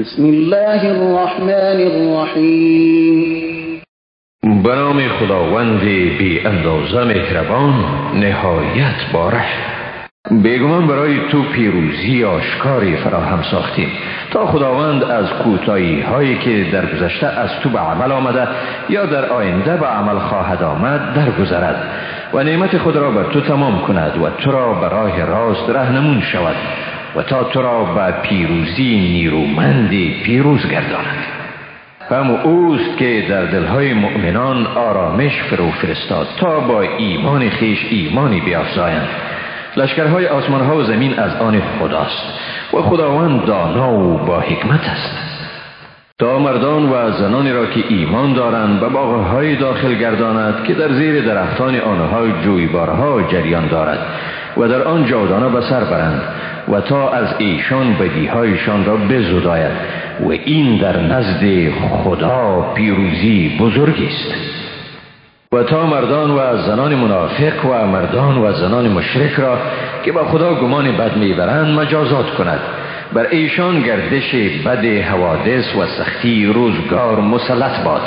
بسم الله الرحمن الرحیم. به خداوند بی اندازه مهربان نهایت باره بیگمان برای تو پیروزی آشکاری فراهم ساختیم. تا خداوند از کوتاهی هایی که در گذشته از تو به عمل آمده یا در آینده به عمل خواهد آمد درگذرد و نعمت خود را بر تو تمام کند و تو را به راه راست رهنمون شود. و تا تو را به پیروزی نیرومندی پیروز گرداند. هم اوست که در دلهای مؤمنان آرامش فرو فرستاد تا با ایمان خیش ایمانی بیافزایند. لشکرهای آسمان ها و زمین از آن خداست و خداوند دانا و با حکمت است. تا مردان و زنانی را که ایمان دارند به باغهای داخل گرداند که در زیر درختان آنها جویبارها جریان دارد. و در آن جاودانه به سر برند و تا از ایشان بدیهایشان را بزداید و این در نزد خدا پیروزی بزرگی است. و تا مردان و زنان منافق و مردان و زنان مشرک را که با خدا گمان بد می‌برند مجازات کند. بر ایشان گردش بد حوادث و سختی روزگار مسلط باد.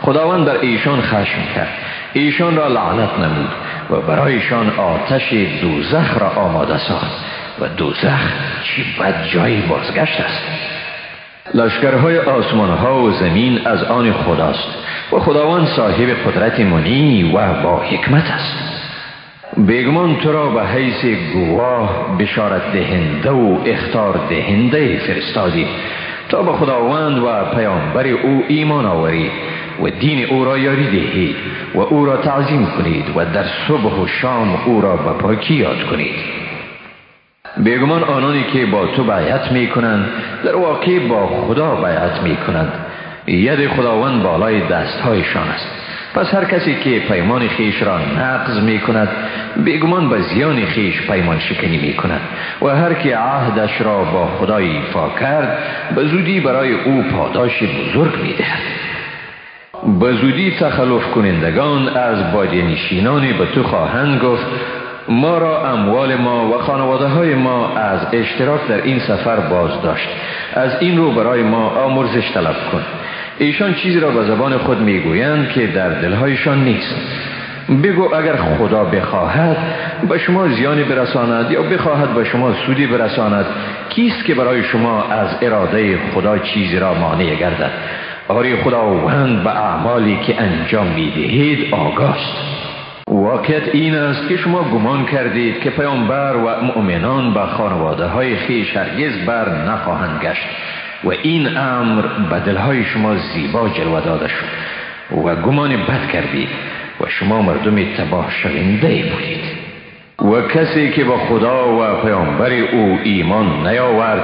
خداوند بر ایشان خشم کرد. ایشان را لعنت نمود و برایشان آتش دوزخ را آماده ساخت. و دوزخ چی بد جایی بازگشت است. لشکرهای آسمان ها و زمین از آن خداست و خداوند صاحب قدرت منی و با حکمت است. بیگمان تو را به حیث گواه بشارت دهنده و اختار دهنده فرستادی تا به خداوند و پیامبر او ایمان آورید و دین او را یاری دهید و او را تعظیم کنید و در صبح و شام او را به پاکی یاد کنید. بیگمان آنانی که با تو بیعت می کنند در واقع با خدا بیعت می کنند ید خداوند بالای دستهایشان است. پس هر کسی که پیمان خیش را نقض می کند بیگمان به زیان خیش پیمان شکنی می کند و هر که عهدش را با خدا ایفا کرد به زودی برای او پاداش بزرگ می دهد به زودی تخلف کنندگان از بادی نشینانی به تو خواهند گفت ما را اموال ما و خانواده های ما از اشتراک در این سفر باز داشت از این رو برای ما آمرزش طلب کن. ایشان چیزی را به زبان خود می‌گویند که در دلهایشان نیست. بگو اگر خدا بخواهد به شما زیانی برساند یا بخواهد به شما سودی برساند کیست که برای شما از اراده خدا چیزی را مانع گردد؟ آری خداوند به اعمالی که انجام می‌دهید آگاست. واقعیت این است که شما گمان کردید که پیامبر و مؤمنان به خانواده های خیش هرگز بر نخواهند گشت و این امر به دلهای شما زیبا جلوه داده شد و گمان بد کردید و شما مردم تباه شونده بودید. و کسی که با خدا و پیامبر او ایمان نیاورد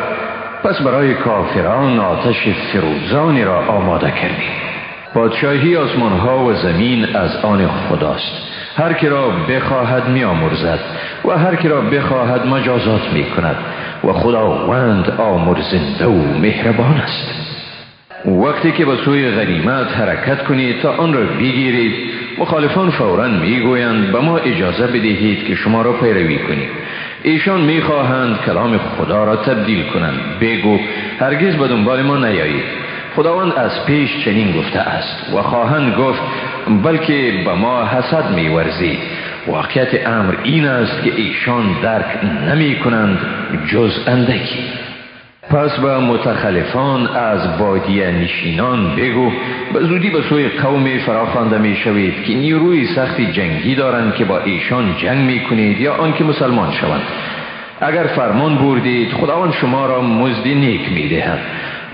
پس برای کافران آتش فروزانی را آماده کردید پادشاهی آسمان ها و زمین از آن خداست. هر که را بخواهد می آمرزد و هر که را بخواهد مجازات می کند و خداوند آمرزنده و مهربان است. وقتی که به سوی غنیمت حرکت کنید تا آن را بگیرید مخالفان فورا می‌گویند به ما اجازه بدهید که شما را پیروی کنیم. ایشان می‌خواهند کلام خدا را تبدیل کنند. بگو هرگز به دنبال ما نیایید خداوند از پیش چنین گفته است و خواهند گفت بلکه به ما حسد میورزید واقعیت امر این است که ایشان درک نمی کنند جز اندکی. پس به متخلفان از بادیه نشینان بگو به زودی به سوی قومی فراخوانده می شوید که نیروی سختی جنگی دارند که با ایشان جنگ می کنید یا آنکه مسلمان شوند. اگر فرمان بردید خداوند شما را مزدی نیک می دهد.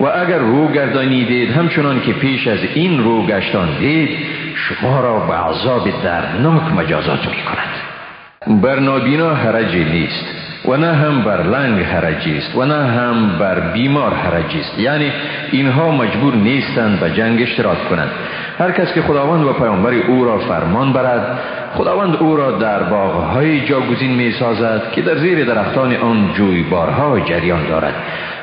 و اگر رو گردانیدید همچنان که پیش از این رو دید شما را به عذاب درناک مجازات می کند. بر نابینا حرجی نیست. و نه هم بر لنگ حرجی است و نه هم بر بیمار حرجی است یعنی اینها مجبور نیستند به جنگ اشتراک کنند. هر کس که خداوند و پیامبر او را فرمان برد خداوند او را در باغهای جاگزین می سازد که در زیر درختان آن جویبارها جریان دارد.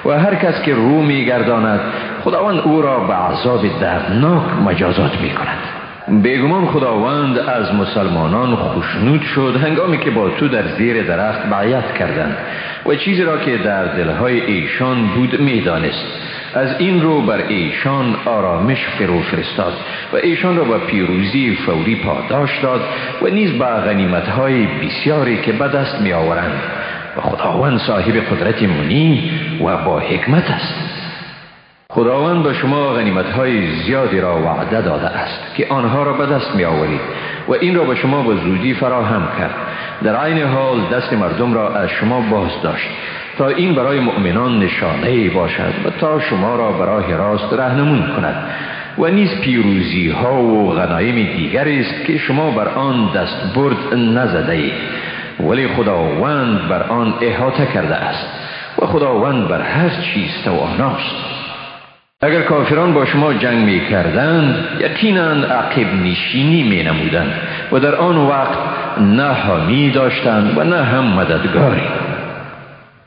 و هر کس که رو می گرداند خداوند او را به عذاب دردناک مجازات می کند بیگمان خداوند از مسلمانان خوشنود شد. هنگامی که با تو در زیر درخت بعیت کردند و چیزی را که در دلهای ایشان بود می‌دانست. از این رو بر ایشان آرامش فرو فرستاد و ایشان را به پیروزی فوری پاداش داد و نیز به غنیمت های بسیاری که به دست می آورند و خداوند صاحب قدرت منی و با حکمت است. خداوند به شما غنیمت های زیادی را وعده داده است که آنها را به دست می آورید و این را به شما به زودی فراهم کرد. در عین حال دست مردم را از شما باز داشت تا این برای مؤمنان نشانه باشد و تا شما را برای راست رهنمون کند. و نیز پیروزی ها و غنایم دیگر است که شما بر آن دست برد نزده اید ولی خداوند بر آن احاطه کرده است و خداوند بر هر چیز تواناست. اگر کافران با شما جنگ می کردند یقینا عقب نشینی می نمودند و در آن وقت نه حامی داشتند و نه هم مددگاری.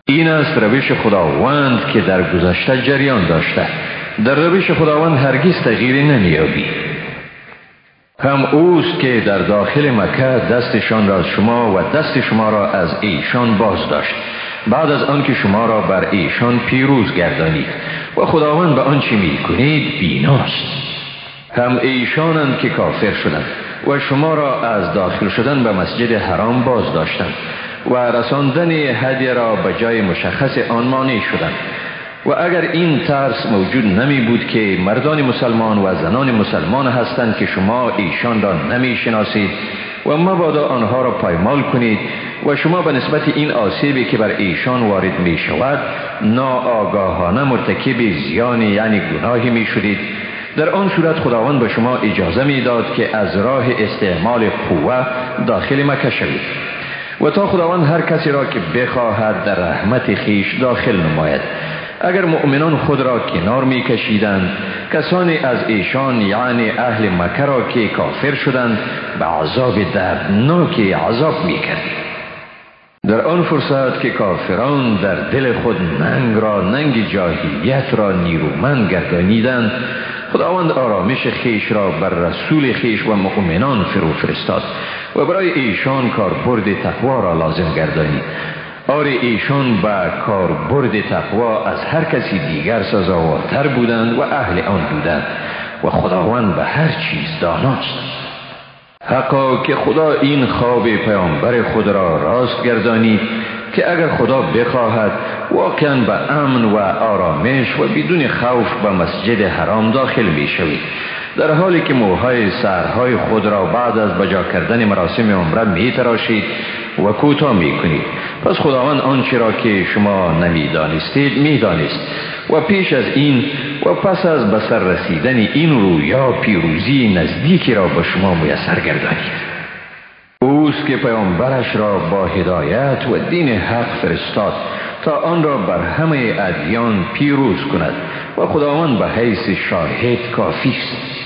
این است روش خداوند که در گذشته جریان داشته. در روش خداوند هرگز تغییری نمیابی هم اوست که در داخل مکه دستشان را از شما و دست شما را از ایشان باز داشت بعد از آنکه شما را بر ایشان پیروز گردانید و خداوند به آنچه می کنید بیناست. هم ایشانند که کافر شدند و شما را از داخل شدن به مسجد حرام باز داشتند و رساندن هدیه را به جای مشخص آن مانع شدند. و اگر این ترس موجود نمی بود که مردان مسلمان و زنان مسلمان هستند که شما ایشان را نمی شناسید و مبادا آنها را پایمال کنید و شما به نسبت این آسیبی که بر ایشان وارد می شود ناآگاهانه مرتکب زیانی یعنی گناهی می شدید. در آن صورت خداوند به شما اجازه می داد که از راه استعمال قوه داخل مکه شوید. و تا خداوند هر کسی را که بخواهد در رحمت خیش داخل نماید. اگر مؤمنان خود را کنار می کشیدند کسانی از ایشان یعنی اهل مکه را که کافر شدند به عذاب دردناک عذاب می در آن فرصت که کافران در دل خود ننگ را ننگ جاهلیت را نیرومند گردانیدند خداوند آرامش خیش را بر رسول خیش و مؤمنان فرو فرستاد و برای ایشان کاربرد تقوا را لازم گردانید. آری ایشان به کاربرد تقوا از هر کسی دیگر سزاوارتر بودند و اهل آن بودند و خداوند به هر چیز داناست حقا که خدا این خواب پیامبر خود را راست گردانید که اگر خدا بخواهد واقعا به امن و آرامش و بدون خوف به مسجد حرام داخل می شوید در حالی که موهای سرهای خود را بعد از بجا کردن مراسم عمره می تراشید و کوتاه می کنید پس خداوند آنچه را که شما نمی دانستید می دانست و پیش از این و پس از بسر رسیدن این رویا پیروزی نزدیکی را به شما میسر گردانید. اوست که پیامبرش را با هدایت و دین حق فرستاد تا آن را بر همه ادیان پیروز کند. و خداوند به حیث شاهد کافی است.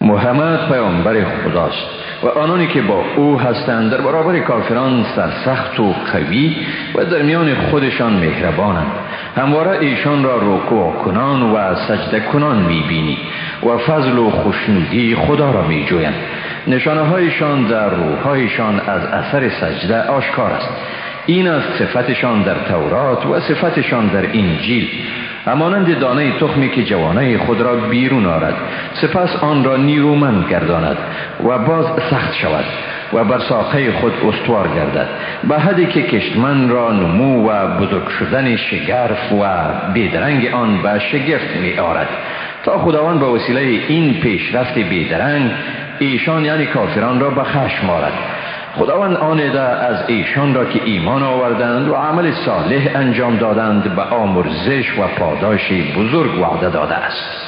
محمد پیامبر خداست و آنانی که با او هستند در برابر کافران سرسخت و قوی و در میان خودشان مهربانند. همواره ایشان را رکوع کنان و سجده کنان می‌بینی و فضل و خوشنودی خدا را میجویند. نشانه هایشان در روحهایشان از اثر سجده آشکار است. این است صفتشان در تورات و صفتشان در انجیل. همانند دانه تخمی که جوانه خود را بیرون آرد. سپس آن را نیرومند گرداند و باز سخت شود و بر ساقه خود استوار گردد. به حدی که کشتمن را نمو و بزرگ شدن شگرف و بیدرنگ آن به شگفت می آرد تا خداوند به وسیله این پیشرفت بیدرنگ ایشان یعنی کافران را به خشم آرد. خداوند آنده از ایشان را که ایمان آوردند و عمل صالح انجام دادند به آمرزش و پاداش بزرگ وعده داده است.